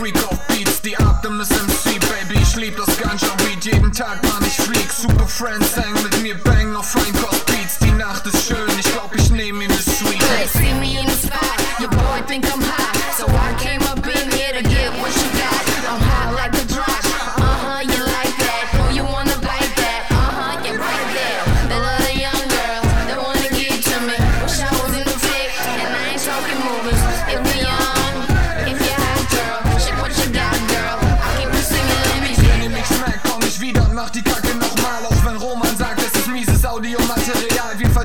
Freak auf Beats, die Optimus MC, Baby, ich lieb das Ganja Weed, jeden Tag, Mann, ich flieg, Super Friends hang mit mir, bang auf Feinkost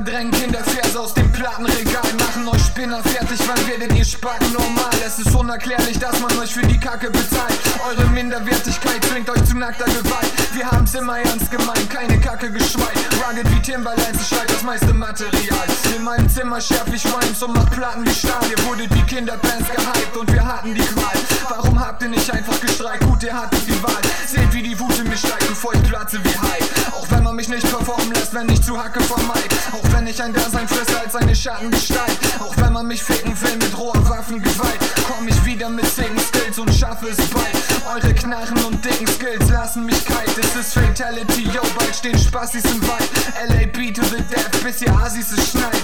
verdrängen Kinderverse aus dem Plattenregal. Machen euch Spinner fertig, wann werdet ihr Spacken normal? Es ist unerklärlich, dass man euch für die Kacke bezahlt. Eure Minderwertigkeit zwingt euch zu nackter Gewalt. Wir haben's immer ernst gemeint, keine Kacke geschweit. Rugged wie Timberlands, ich schreib das meiste Material. In meinem Zimmer schärf ich Rhymes und mach Platten wie Stahl. Ihr wurdet wie Kinderbands gehypt und wir hatten die Qual. Warum habt ihr nicht einfach gestreikt? Gut, ihr hattet die Wahl. Seht, wie die Wut mir steigt, bevor ich platze wie Hype. Auch wenn man mich nicht performen lässt, wenn ich zu Hacke vermeid. Auch wenn ich ein Dasein fresse als eine Schattengestalt. Auch wenn man mich ficken will mit roher Waffengewalt. Komm ich wieder mit sicken Skills und schaffe es bald. Eure Knarren und dicken Skills lassen mich kalt. Es ist Fatality, yo, bald stehen Spassis im Wald. LAB to the death, bis ihr Asis es schnallt.